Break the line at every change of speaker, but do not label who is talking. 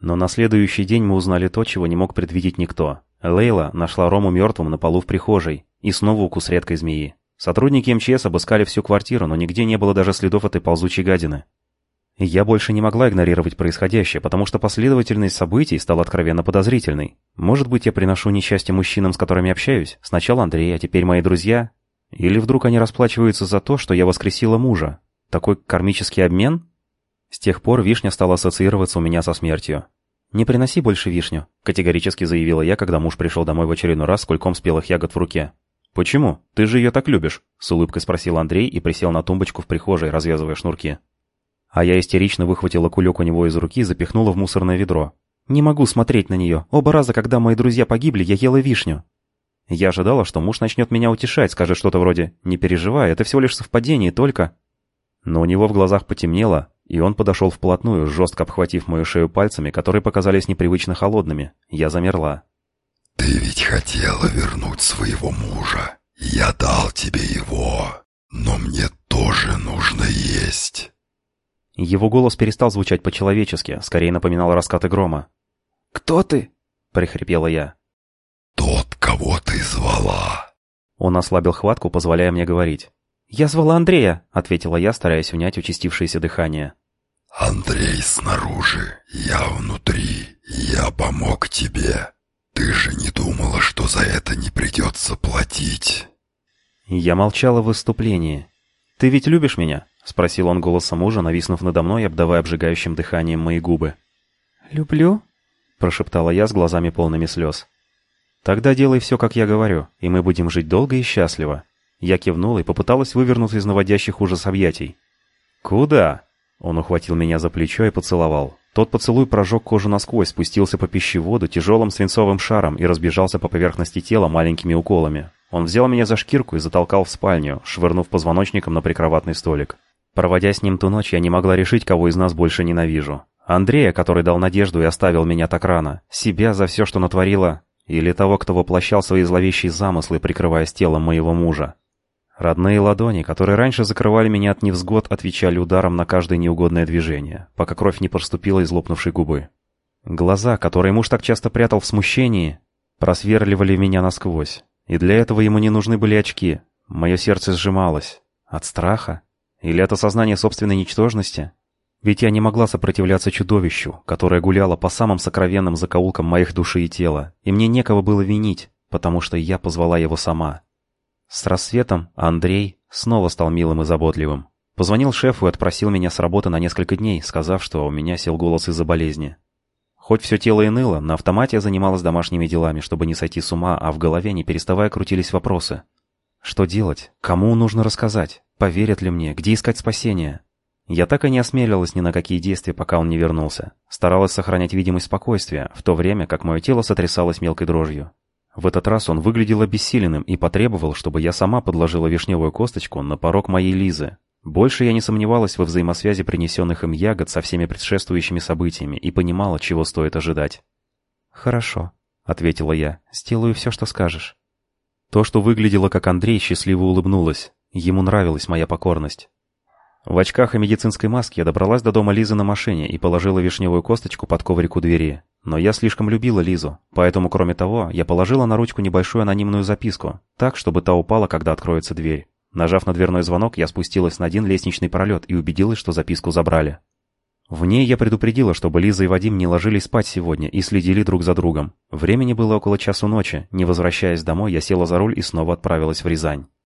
Но на следующий день мы узнали то, чего не мог предвидеть никто. Лейла нашла Рому мертвым на полу в прихожей. И снова укус редкой змеи. Сотрудники МЧС обыскали всю квартиру, но нигде не было даже следов этой ползучей гадины. Я больше не могла игнорировать происходящее, потому что последовательность событий стала откровенно подозрительной. Может быть, я приношу несчастье мужчинам, с которыми общаюсь? Сначала Андрей, а теперь мои друзья? Или вдруг они расплачиваются за то, что я воскресила мужа? Такой кармический обмен? С тех пор вишня стала ассоциироваться у меня со смертью. «Не приноси больше вишню», — категорически заявила я, когда муж пришел домой в очередной раз с кульком спелых ягод в руке. «Почему? Ты же ее так любишь?» — с улыбкой спросил Андрей и присел на тумбочку в прихожей, развязывая шнурки. А я истерично выхватила кулек у него из руки и запихнула в мусорное ведро. «Не могу смотреть на нее. Оба раза, когда мои друзья погибли, я ела вишню». Я ожидала, что муж начнет меня утешать, скажет что-то вроде «Не переживай, это всего лишь совпадение, только...» Но у него в глазах потемнело, и он подошел вплотную, жестко обхватив мою шею пальцами, которые показались непривычно холодными. Я замерла.
«Ты ведь хотела вернуть своего мужа. Я дал тебе его, но мне тоже нужно есть».
Его голос перестал звучать по-человечески, скорее напоминал раскаты грома.
«Кто ты?»
— прихрипела я.
«Тот, кого ты звала».
Он ослабил хватку, позволяя мне говорить.
«Я звала Андрея», — ответила я, стараясь унять участившееся дыхание.
«Андрей снаружи, я внутри, я помог тебе. Ты же не думала, что за это не придется платить?»
Я молчала в выступлении. «Ты ведь любишь меня?» — спросил он голосом мужа, нависнув надо мной, обдавая обжигающим дыханием мои губы.
«Люблю?»
— прошептала я с глазами полными слез. «Тогда делай все, как я говорю, и мы будем жить долго и счастливо». Я кивнула и попыталась вывернуться из наводящих ужас объятий. «Куда?» Он ухватил меня за плечо и поцеловал. Тот поцелуй прожег кожу насквозь, спустился по пищеводу тяжелым свинцовым шаром и разбежался по поверхности тела маленькими уколами. Он взял меня за шкирку и затолкал в спальню, швырнув позвоночником на прикроватный столик. Проводя с ним ту ночь, я не могла решить, кого из нас больше ненавижу. Андрея, который дал надежду и оставил меня так рано. Себя за все, что натворила. Или того, кто воплощал свои зловещие замыслы, прикрываясь телом моего мужа. Родные ладони, которые раньше закрывали меня от невзгод, отвечали ударом на каждое неугодное движение, пока кровь не проступила из лопнувшей губы. Глаза, которые муж так часто прятал в смущении, просверливали меня насквозь. И для этого ему не нужны были очки. Мое сердце сжималось. От страха? Или это сознание собственной ничтожности? Ведь я не могла сопротивляться чудовищу, которое гуляло по самым сокровенным закоулкам моих души и тела, и мне некого было винить, потому что я позвала его сама. С рассветом Андрей снова стал милым и заботливым. Позвонил шефу и отпросил меня с работы на несколько дней, сказав, что у меня сел голос из-за болезни. Хоть все тело и ныло, на автомате я занималась домашними делами, чтобы не сойти с ума, а в голове, не переставая, крутились вопросы. Что делать? Кому нужно рассказать? Поверят ли мне? Где искать спасения? Я так и не осмелилась ни на какие действия, пока он не вернулся. Старалась сохранять видимость спокойствия, в то время как мое тело сотрясалось мелкой дрожью. В этот раз он выглядел обессиленным и потребовал, чтобы я сама подложила вишневую косточку на порог моей Лизы. Больше я не сомневалась во взаимосвязи принесенных им ягод со всеми предшествующими событиями и понимала, чего стоит ожидать. «Хорошо», — ответила я, — «сделаю все, что скажешь». То, что выглядело как Андрей, счастливо улыбнулась. Ему нравилась моя покорность. В очках и медицинской маске я добралась до дома Лизы на машине и положила вишневую косточку под коврик у двери. Но я слишком любила Лизу, поэтому, кроме того, я положила на ручку небольшую анонимную записку, так, чтобы та упала, когда откроется дверь. Нажав на дверной звонок, я спустилась на один лестничный пролет и убедилась, что записку забрали. В ней я предупредила, чтобы Лиза и Вадим не ложились спать сегодня и следили друг за другом. Времени было около часу ночи. Не возвращаясь домой, я села за руль и снова отправилась в Рязань.